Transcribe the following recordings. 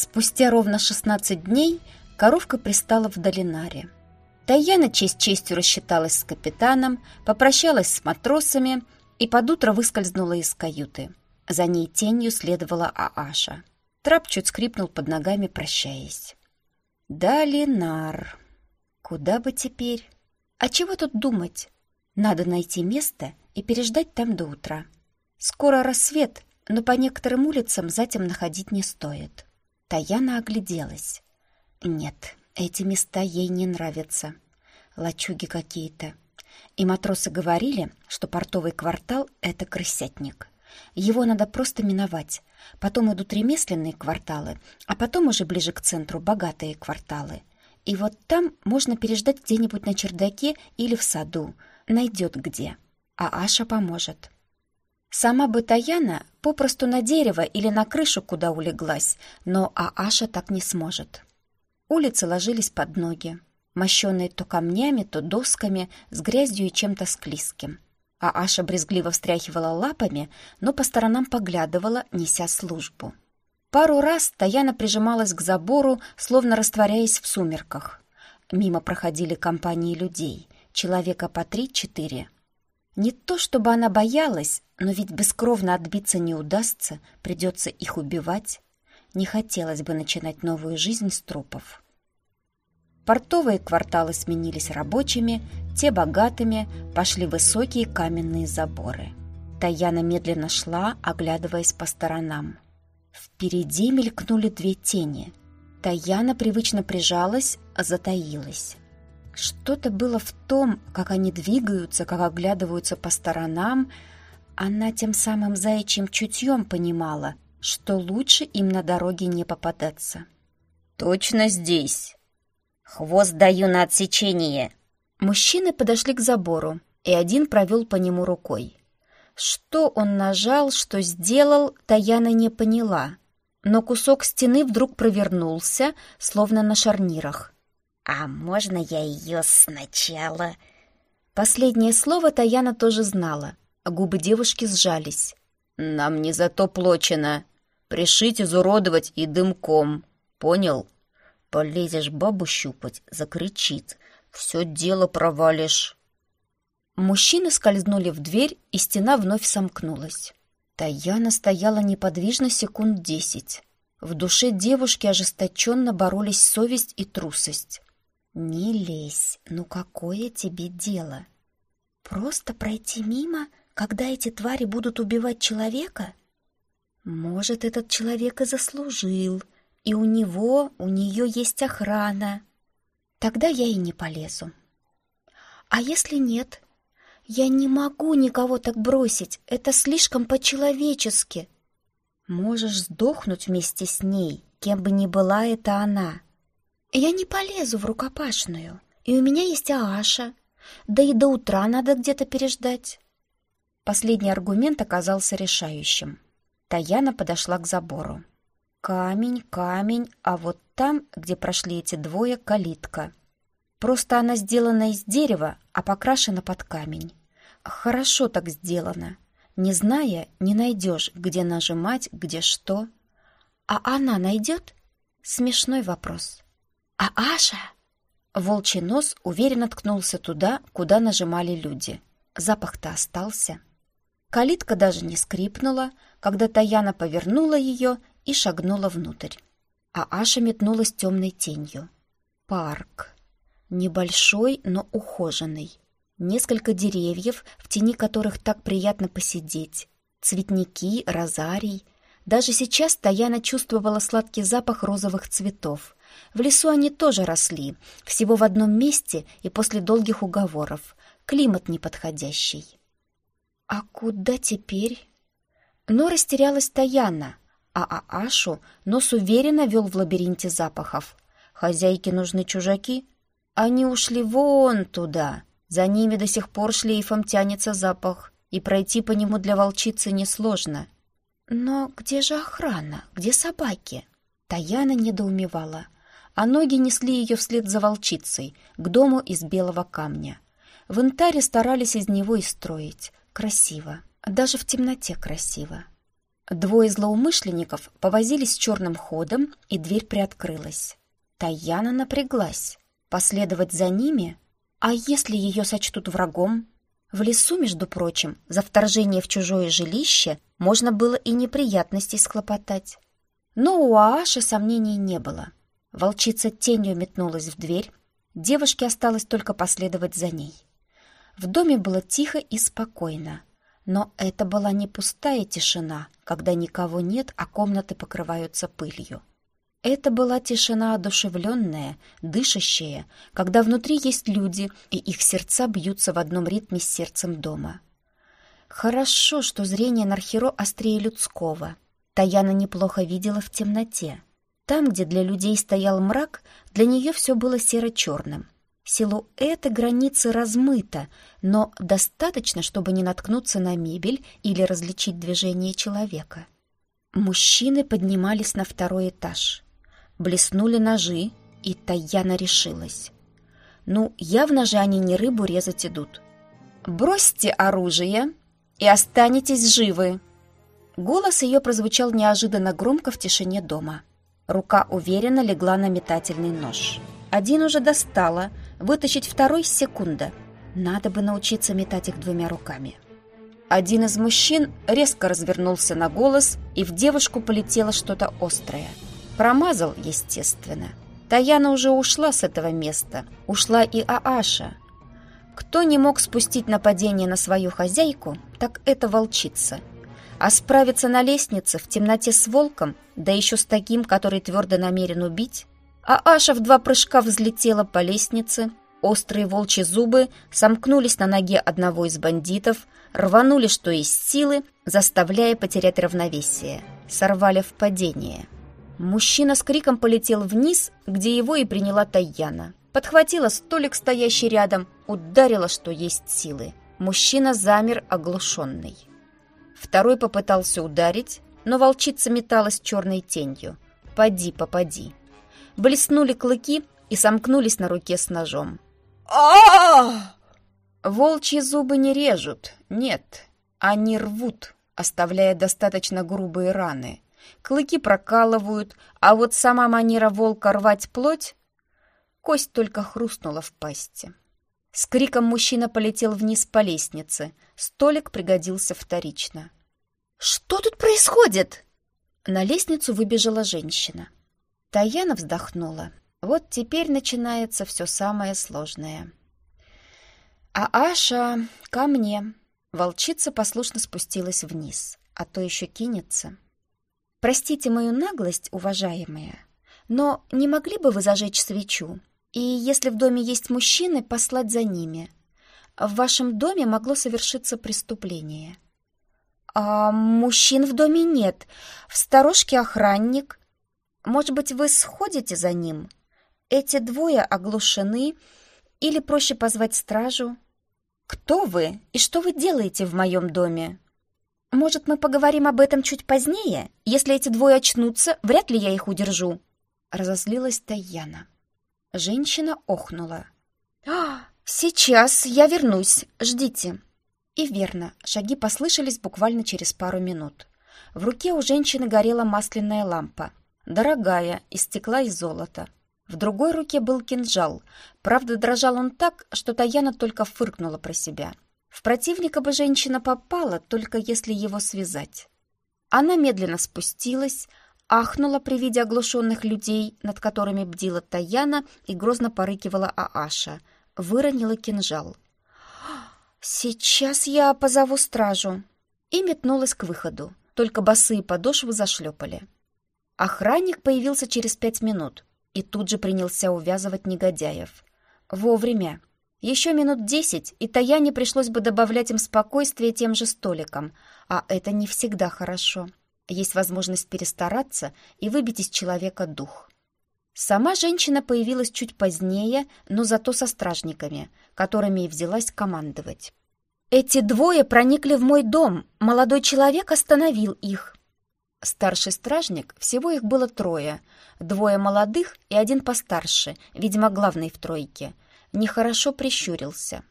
Спустя ровно 16 дней коровка пристала в Долинаре. Таяна честь честью рассчиталась с капитаном, попрощалась с матросами и под утро выскользнула из каюты. За ней тенью следовала Ааша. Трап чуть скрипнул под ногами, прощаясь. Долинар. Куда бы теперь? А чего тут думать? Надо найти место и переждать там до утра. Скоро рассвет, но по некоторым улицам затем находить не стоит. Таяна огляделась. Нет, эти места ей не нравятся. Лачуги какие-то. И матросы говорили, что портовый квартал — это крысятник. Его надо просто миновать. Потом идут ремесленные кварталы, а потом уже ближе к центру богатые кварталы. И вот там можно переждать где-нибудь на чердаке или в саду. Найдет где. А Аша поможет. Сама бы Таяна попросту на дерево или на крышу куда улеглась, но Ааша так не сможет. Улицы ложились под ноги, мощенные то камнями, то досками, с грязью и чем-то склизким. Ааша брезгливо встряхивала лапами, но по сторонам поглядывала, неся службу. Пару раз Таяна прижималась к забору, словно растворяясь в сумерках. Мимо проходили компании людей, человека по три-четыре. Не то чтобы она боялась, но ведь бескровно отбиться не удастся, придется их убивать. Не хотелось бы начинать новую жизнь с трупов. Портовые кварталы сменились рабочими, те богатыми, пошли высокие каменные заборы. Таяна медленно шла, оглядываясь по сторонам. Впереди мелькнули две тени. Таяна привычно прижалась, затаилась. Что-то было в том, как они двигаются, как оглядываются по сторонам. Она тем самым заячьим чутьем понимала, что лучше им на дороге не попадаться. «Точно здесь!» «Хвост даю на отсечение!» Мужчины подошли к забору, и один провел по нему рукой. Что он нажал, что сделал, Таяна не поняла. Но кусок стены вдруг провернулся, словно на шарнирах. «А можно я ее сначала?» Последнее слово Таяна тоже знала, а губы девушки сжались. «Нам не за то плочено. Пришить, изуродовать и дымком. Понял? Полезешь бабу щупать, закричит. Все дело провалишь». Мужчины скользнули в дверь, и стена вновь сомкнулась. Таяна стояла неподвижно секунд десять. В душе девушки ожесточенно боролись совесть и трусость. «Не лезь, ну какое тебе дело? Просто пройти мимо, когда эти твари будут убивать человека? Может, этот человек и заслужил, и у него, у нее есть охрана. Тогда я и не полезу. А если нет? Я не могу никого так бросить, это слишком по-человечески. Можешь сдохнуть вместе с ней, кем бы ни была это она». Я не полезу в рукопашную, и у меня есть Ааша. Да и до утра надо где-то переждать. Последний аргумент оказался решающим. Таяна подошла к забору. Камень, камень, а вот там, где прошли эти двое, калитка. Просто она сделана из дерева, а покрашена под камень. Хорошо так сделано. Не зная, не найдешь, где нажимать, где что. А она найдет? Смешной вопрос. «А Аша?» Волчий нос уверенно ткнулся туда, куда нажимали люди. Запах-то остался. Калитка даже не скрипнула, когда Таяна повернула ее и шагнула внутрь. А Аша метнулась темной тенью. Парк. Небольшой, но ухоженный. Несколько деревьев, в тени которых так приятно посидеть. Цветники, розарий. Даже сейчас Таяна чувствовала сладкий запах розовых цветов. В лесу они тоже росли, всего в одном месте и после долгих уговоров. Климат неподходящий. А куда теперь? Но растерялась Таяна, а Аашу нос уверенно вел в лабиринте запахов. Хозяйке нужны чужаки. Они ушли вон туда. За ними до сих пор шлейфом тянется запах, и пройти по нему для волчицы несложно. Но где же охрана? Где собаки? Таяна недоумевала — а ноги несли ее вслед за волчицей, к дому из белого камня. В Интаре старались из него и строить. Красиво. Даже в темноте красиво. Двое злоумышленников повозились черным ходом, и дверь приоткрылась. Таяна напряглась. Последовать за ними? А если ее сочтут врагом? В лесу, между прочим, за вторжение в чужое жилище можно было и неприятностей схлопотать. Но у Ааши сомнений не было. Волчица тенью метнулась в дверь. Девушке осталось только последовать за ней. В доме было тихо и спокойно. Но это была не пустая тишина, когда никого нет, а комнаты покрываются пылью. Это была тишина одушевленная, дышащая, когда внутри есть люди, и их сердца бьются в одном ритме с сердцем дома. Хорошо, что зрение Нархеро острее людского. Таяна неплохо видела в темноте. Там, где для людей стоял мрак, для нее все было серо-черным. Силуэты границы размыто, но достаточно, чтобы не наткнуться на мебель или различить движение человека. Мужчины поднимались на второй этаж. Блеснули ножи, и Таяна решилась. Ну, явно же они не рыбу резать идут. «Бросьте оружие и останетесь живы!» Голос ее прозвучал неожиданно громко в тишине дома. Рука уверенно легла на метательный нож. Один уже достала, вытащить второй — секунда. Надо бы научиться метать их двумя руками. Один из мужчин резко развернулся на голос, и в девушку полетело что-то острое. Промазал, естественно. Таяна уже ушла с этого места. Ушла и Ааша. Кто не мог спустить нападение на свою хозяйку, так это волчица — а справиться на лестнице в темноте с волком, да еще с таким, который твердо намерен убить? А Аша в два прыжка взлетела по лестнице, острые волчьи зубы сомкнулись на ноге одного из бандитов, рванули что есть силы, заставляя потерять равновесие, сорвали в падение. Мужчина с криком полетел вниз, где его и приняла Таяна. Подхватила столик, стоящий рядом, ударила, что есть силы. Мужчина замер оглушенный. Второй попытался ударить, но волчица металась черной тенью. «Поди, попади». Блеснули клыки и сомкнулись на руке с ножом. а Волчьи зубы не режут, нет, они рвут, оставляя достаточно грубые раны. Клыки прокалывают, а вот сама манера волка рвать плоть... Кость только хрустнула в пасти. С криком мужчина полетел вниз по лестнице. Столик пригодился вторично. «Что тут происходит?» На лестницу выбежала женщина. Таяна вздохнула. Вот теперь начинается все самое сложное. «А Аша, ко мне!» Волчица послушно спустилась вниз, а то еще кинется. «Простите мою наглость, уважаемая, но не могли бы вы зажечь свечу? И если в доме есть мужчины, послать за ними. В вашем доме могло совершиться преступление. А мужчин в доме нет. В сторожке охранник. Может быть, вы сходите за ним? Эти двое оглушены. Или проще позвать стражу? Кто вы и что вы делаете в моем доме? Может, мы поговорим об этом чуть позднее? Если эти двое очнутся, вряд ли я их удержу. Разозлилась Таяна. Женщина охнула. «А, «Сейчас я вернусь. Ждите». И верно, шаги послышались буквально через пару минут. В руке у женщины горела масляная лампа. Дорогая, из стекла и золота. В другой руке был кинжал. Правда, дрожал он так, что Таяна только фыркнула про себя. В противника бы женщина попала, только если его связать. Она медленно спустилась, ахнула при виде оглушенных людей, над которыми бдила Таяна и грозно порыкивала Ааша, выронила кинжал. «Сейчас я позову стражу!» и метнулась к выходу, только босые подошвы зашлепали. Охранник появился через пять минут и тут же принялся увязывать негодяев. Вовремя. Еще минут десять, и Таяне пришлось бы добавлять им спокойствие тем же столиком, а это не всегда хорошо есть возможность перестараться и выбить из человека дух. Сама женщина появилась чуть позднее, но зато со стражниками, которыми и взялась командовать. «Эти двое проникли в мой дом. Молодой человек остановил их». Старший стражник, всего их было трое. Двое молодых и один постарше, видимо, главный в тройке. Нехорошо прищурился.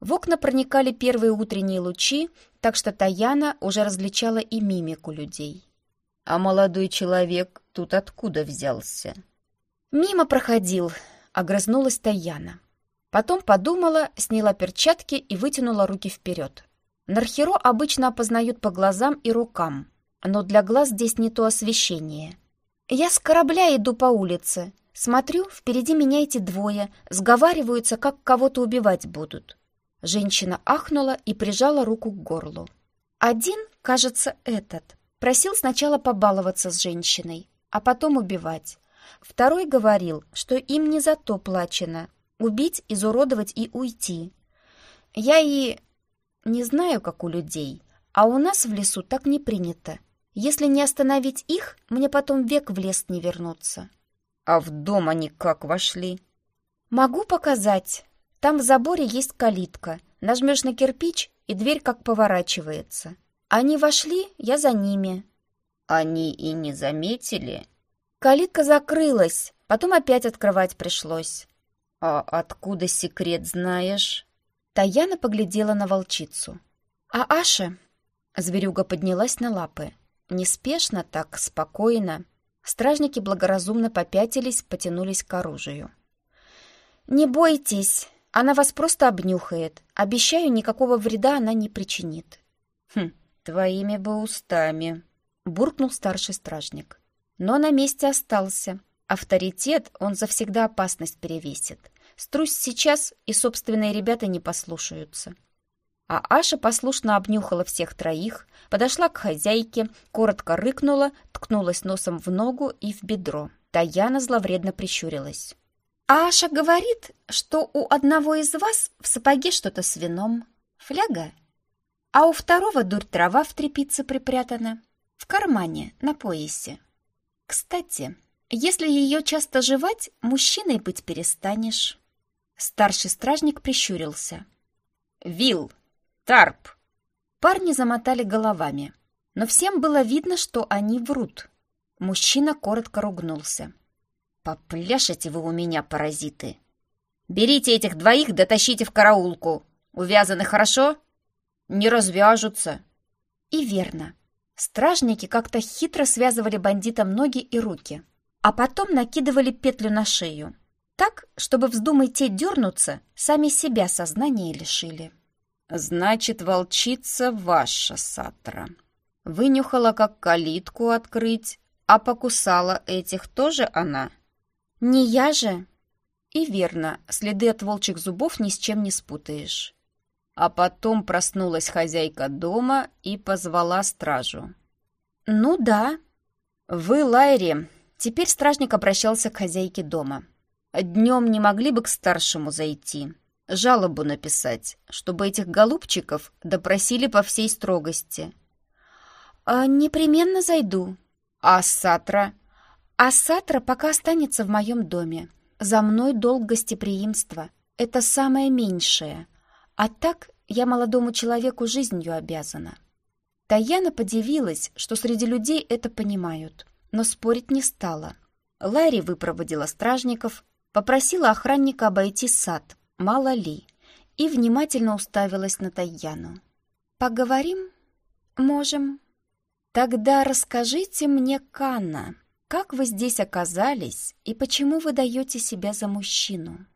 В окна проникали первые утренние лучи, так что Таяна уже различала и мимику людей. «А молодой человек тут откуда взялся?» «Мимо проходил», — огрызнулась Таяна. Потом подумала, сняла перчатки и вытянула руки вперед. Нархеро обычно опознают по глазам и рукам, но для глаз здесь не то освещение. «Я с корабля иду по улице. Смотрю, впереди меня эти двое, сговариваются, как кого-то убивать будут. Женщина ахнула и прижала руку к горлу. Один, кажется, этот, просил сначала побаловаться с женщиной, а потом убивать. Второй говорил, что им не за то плачено — убить, изуродовать и уйти. Я и... не знаю, как у людей, а у нас в лесу так не принято. Если не остановить их, мне потом век в лес не вернуться. А в дом они как вошли? Могу показать. Там в заборе есть калитка. Нажмешь на кирпич, и дверь как поворачивается. Они вошли, я за ними. Они и не заметили? Калитка закрылась, потом опять открывать пришлось. А откуда секрет знаешь? Таяна поглядела на волчицу. А Аша? Зверюга поднялась на лапы. Неспешно так, спокойно. Стражники благоразумно попятились, потянулись к оружию. «Не бойтесь, она вас просто обнюхает. Обещаю, никакого вреда она не причинит. Хм, твоими бы устами, буркнул старший стражник. Но на месте остался. Авторитет он завсегда опасность перевесит. Струсь сейчас, и собственные ребята не послушаются. А Аша послушно обнюхала всех троих, подошла к хозяйке, коротко рыкнула, ткнулась носом в ногу и в бедро. Таяна зловредно прищурилась. Аша говорит, что у одного из вас в сапоге что-то с вином, фляга, а у второго дурь трава в тряпице припрятана, в кармане, на поясе. Кстати, если ее часто жевать, мужчиной быть перестанешь. Старший стражник прищурился. «Вил! Тарп!» Парни замотали головами, но всем было видно, что они врут. Мужчина коротко ругнулся. «Попляшете вы у меня, паразиты! Берите этих двоих, дотащите в караулку. Увязаны хорошо? Не развяжутся». И верно. Стражники как-то хитро связывали бандитам ноги и руки, а потом накидывали петлю на шею. Так, чтобы вздумайте дернуться, сами себя сознания лишили. «Значит, волчица ваша, Сатра. Вынюхала, как калитку открыть, а покусала этих тоже она?» «Не я же!» И верно, следы от волчьих зубов ни с чем не спутаешь. А потом проснулась хозяйка дома и позвала стражу. «Ну да». «Вы, Лайри...» Теперь стражник обращался к хозяйке дома. «Днем не могли бы к старшему зайти, жалобу написать, чтобы этих голубчиков допросили по всей строгости». «А «Непременно зайду». «А Сатра?» А Сатра пока останется в моем доме. За мной долг гостеприимства. Это самое меньшее. А так я молодому человеку жизнью обязана. Таяна подивилась, что среди людей это понимают, но спорить не стала. Ларри выпроводила стражников, попросила охранника обойти сад, мало ли, и внимательно уставилась на Таяну. «Поговорим? Можем. Тогда расскажите мне, Канна». Как вы здесь оказались и почему вы даете себя за мужчину?